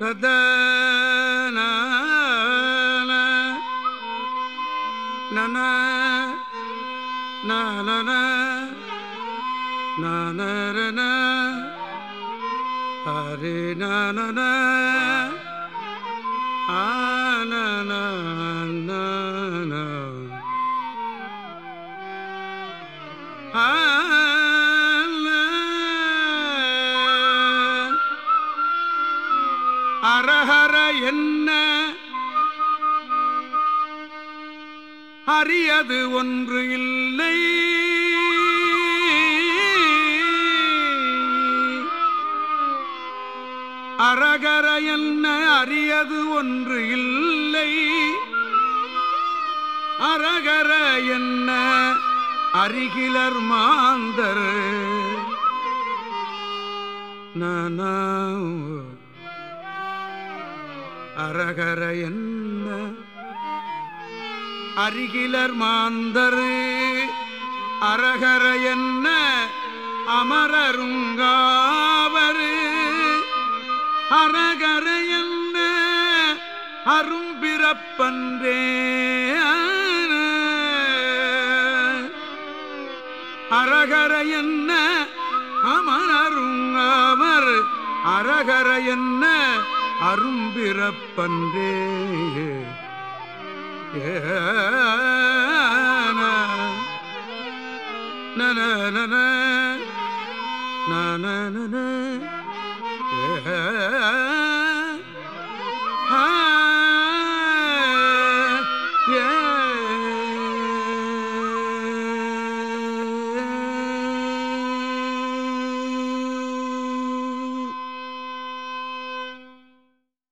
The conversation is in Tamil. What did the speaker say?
தத நன நன நன ஹரே நன ஹரஹர என்ன? அறியது ஒன்று இல்லை. அரகர என்ன? அறியது ஒன்று இல்லை. அரகர என்ன? அருகிலர் மாந்தர். நான அரகர என்ன அருகிலர் மாந்தரு அரகர என்ன அமரருங்காவரு அரகர என்ன அரும்பிறப்பன்றே அரகர என்ன அமரருங்காவர் அரகர என்ன அரும்பிறப்பன்றே. நன நன நன.